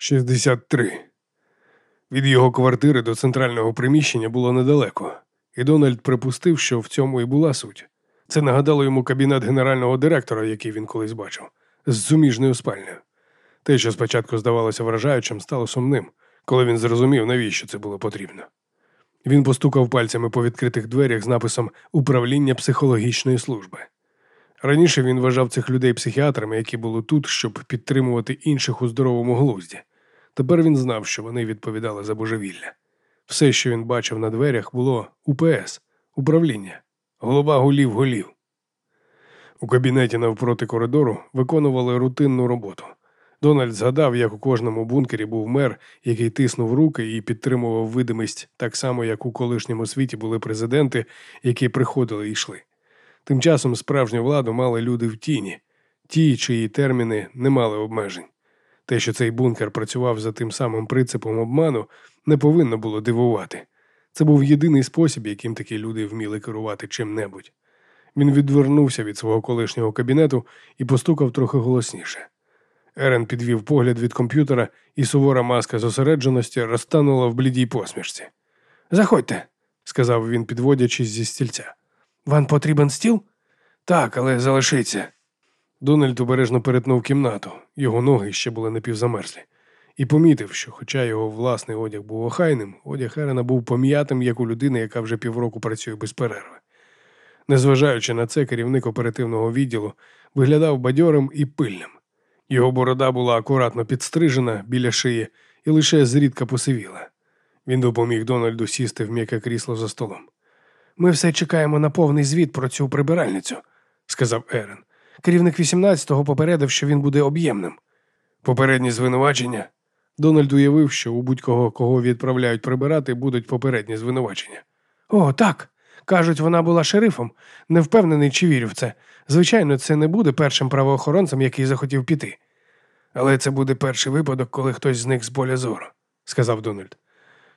63. Від його квартири до центрального приміщення було недалеко, і Дональд припустив, що в цьому і була суть. Це нагадало йому кабінет генерального директора, який він колись бачив, з суміжною спальнею. Те, що спочатку здавалося вражаючим, стало сумним, коли він зрозумів, навіщо це було потрібно. Він постукав пальцями по відкритих дверях з написом Управління психологічної служби. Раніше він вважав цих людей психіатрами, які були тут, щоб підтримувати інших у здоровому глузді. Тепер він знав, що вони відповідали за божевілля. Все, що він бачив на дверях, було УПС, управління, голова голів голів. У кабінеті навпроти коридору виконували рутинну роботу. Дональд згадав, як у кожному бункері був мер, який тиснув руки і підтримував видимість, так само, як у колишньому світі були президенти, які приходили і йшли. Тим часом справжню владу мали люди в тіні, ті, чиї терміни не мали обмежень. Те, що цей бункер працював за тим самим принципом обману, не повинно було дивувати. Це був єдиний спосіб, яким такі люди вміли керувати чим-небудь. Він відвернувся від свого колишнього кабінету і постукав трохи голосніше. Ерен підвів погляд від комп'ютера, і сувора маска зосередженості розтанула в блідій посмішці. Заходьте, сказав він, підводячись зі стільця. Вам потрібен стіл? Так, але залишиться. Дональд обережно перетнув кімнату, його ноги ще були напівзамерзлі, і помітив, що, хоча його власний одяг був охайним, одяг Ерена був пом'ятим, як у людини, яка вже півроку працює без перерви. Незважаючи на це, керівник оперативного відділу виглядав бадьорим і пильним. Його борода була акуратно підстрижена біля шиї і лише зрідка посивіла. Він допоміг Дональду сісти в м'яке крісло за столом. Ми все чекаємо на повний звіт про цю прибиральницю, сказав Ерен. Керівник 18-го попередив, що він буде об'ємним. Попередні звинувачення. Дональд уявив, що у будь-кого, кого відправляють прибирати, будуть попередні звинувачення. О, так. Кажуть, вона була шерифом. Не впевнений, чи вірю в це. Звичайно, це не буде першим правоохоронцем, який захотів піти. Але це буде перший випадок, коли хтось зник з поля зору, сказав Дональд.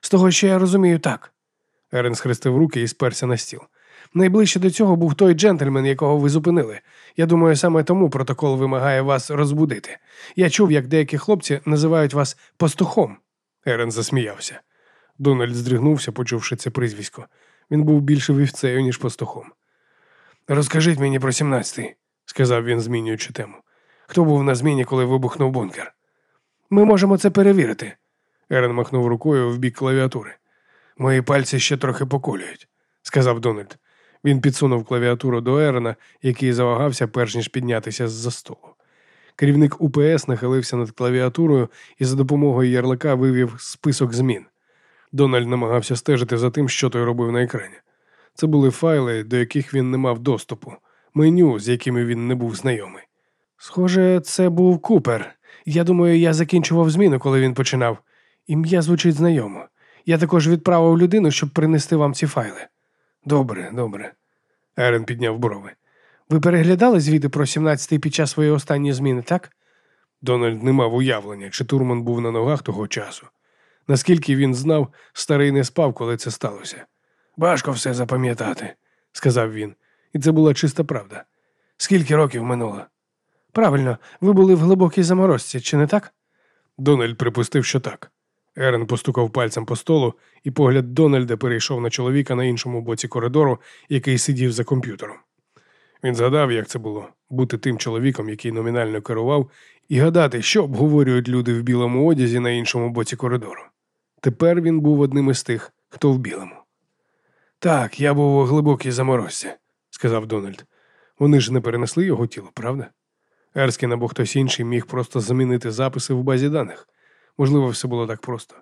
З того, що я розумію, так. Ерен схрестив руки і сперся на стіл. Найближче до цього був той джентльмен, якого ви зупинили. Я думаю, саме тому протокол вимагає вас розбудити. Я чув, як деякі хлопці називають вас пастухом. Ерен засміявся. Дональд здригнувся, почувши це прізвисько. Він був більше вівцею, ніж пастухом. Розкажіть мені про сімнадцятий, сказав він, змінюючи тему. Хто був на зміні, коли вибухнув бункер? Ми можемо це перевірити. Ерен махнув рукою в бік клавіатури. Мої пальці ще трохи поколюють, сказав Дональд. Він підсунув клавіатуру до Ерена, який завагався, перш ніж піднятися з за столу. Керівник УПС нахилився над клавіатурою і за допомогою ярлика вивів список змін. Дональд намагався стежити за тим, що той робив на екрані. Це були файли, до яких він не мав доступу, меню, з якими він не був знайомий. Схоже, це був Купер. Я думаю, я закінчував зміну, коли він починав. Ім'я звучить знайомо. Я також відправив людину, щоб принести вам ці файли. Добре, добре. Ерен підняв брови. Ви переглядали звіти про 17-й під час своєї останньої зміни, так? Дональд не мав уявлення, чи Турман був на ногах того часу. Наскільки він знав, старий не спав, коли це сталося. Важко все запам'ятати, сказав він, і це була чиста правда. Скільки років минуло? Правильно, ви були в глибокій заморозці, чи не так? Дональд припустив, що так. Ерен постукав пальцем по столу, і погляд Дональда перейшов на чоловіка на іншому боці коридору, який сидів за комп'ютером. Він згадав, як це було бути тим чоловіком, який номінально керував, і гадати, що обговорюють люди в білому одязі на іншому боці коридору. Тепер він був одним із тих, хто в білому. Так, я був у глибокій заморозці, сказав Дональд. Вони ж не перенесли його тіло, правда? Ерскін або хтось інший міг просто замінити записи в базі даних. Можливо, все було так просто.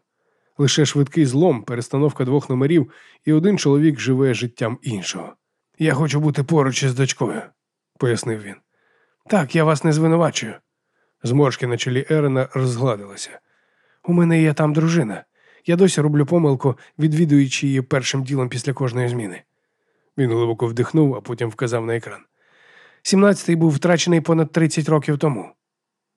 Лише швидкий злом, перестановка двох номерів, і один чоловік живе життям іншого. Я хочу бути поруч із дочкою, пояснив він. Так, я вас не звинувачую. Зморшки на чолі Ерена розгладилися. У мене є там дружина. Я досі роблю помилку, відвідуючи її першим ділом після кожної зміни. Він глибоко вдихнув, а потім вказав на екран. Сімнадцятий був втрачений понад 30 років тому.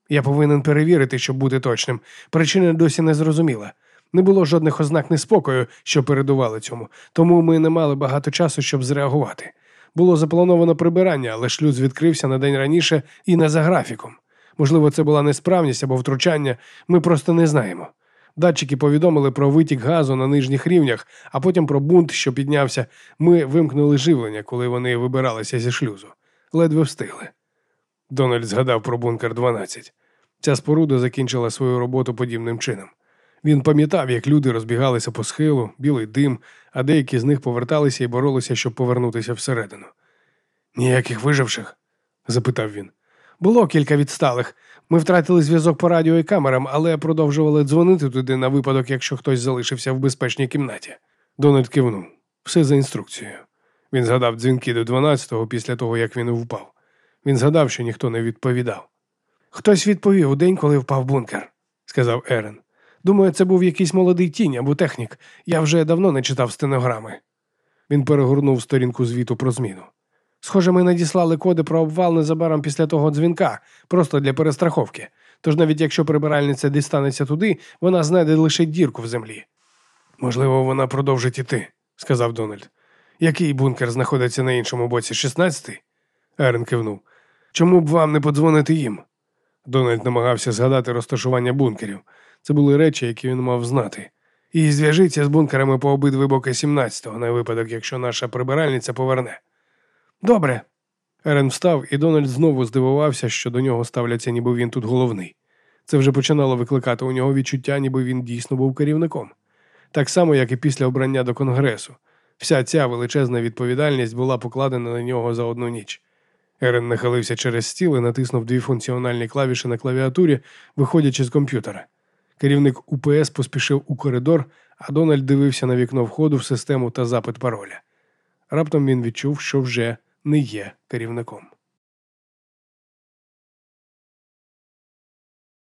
Я повинен перевірити, щоб бути точним. Причина досі не зрозуміла. Не було жодних ознак неспокою, що передували цьому, тому ми не мали багато часу, щоб зреагувати. Було заплановано прибирання, але шлюз відкрився на день раніше і не за графіком. Можливо, це була несправність або втручання, ми просто не знаємо. Датчики повідомили про витік газу на нижніх рівнях, а потім про бунт, що піднявся. Ми вимкнули живлення, коли вони вибиралися зі шлюзу. Ледве встигли. Дональд згадав про бункер 12. Ця споруда закінчила свою роботу подібним чином. Він пам'ятав, як люди розбігалися по схилу, білий дим, а деякі з них поверталися і боролися, щоб повернутися всередину. Ніяких виживших? запитав він. Було кілька відсталих. Ми втратили зв'язок по радіо і камерам, але продовжували дзвонити туди на випадок, якщо хтось залишився в безпечній кімнаті. Дональд кивнув. Все за інструкцією. Він згадав дзвінки до 12-го після того, як він впав. Він згадав, що ніхто не відповідав. Хтось відповів у день, коли впав бункер, сказав Ерен. Думаю, це був якийсь молодий тінь або технік. Я вже давно не читав стенограми. Він перегорнув сторінку звіту про зміну. Схоже, ми надіслали коди про обвал незабаром після того дзвінка, просто для перестраховки. Тож навіть якщо прибиральниця дістанеться туди, вона знайде лише дірку в землі. Можливо, вона продовжить іти, сказав Дональд. Який бункер знаходиться на іншому боці, 16-й? Ерен кивнув. Чому б вам не подзвонити їм? Дональд намагався згадати розташування бункерів. Це були речі, які він мав знати. І зв'яжіться з бункерами по обидві боки 17-го, на випадок, якщо наша прибиральниця поверне. Добре. Ерен встав, і Дональд знову здивувався, що до нього ставляться, ніби він тут головний. Це вже починало викликати у нього відчуття, ніби він дійсно був керівником. Так само, як і після обрання до конгресу. Вся ця величезна відповідальність була покладена на нього за одну ніч. Ерен нахилився через стіл і натиснув дві функціональні клавіші на клавіатурі, виходячи з комп'ютера. Керівник УПС поспішив у коридор, а Дональд дивився на вікно входу в систему та запит пароля. Раптом він відчув, що вже не є керівником.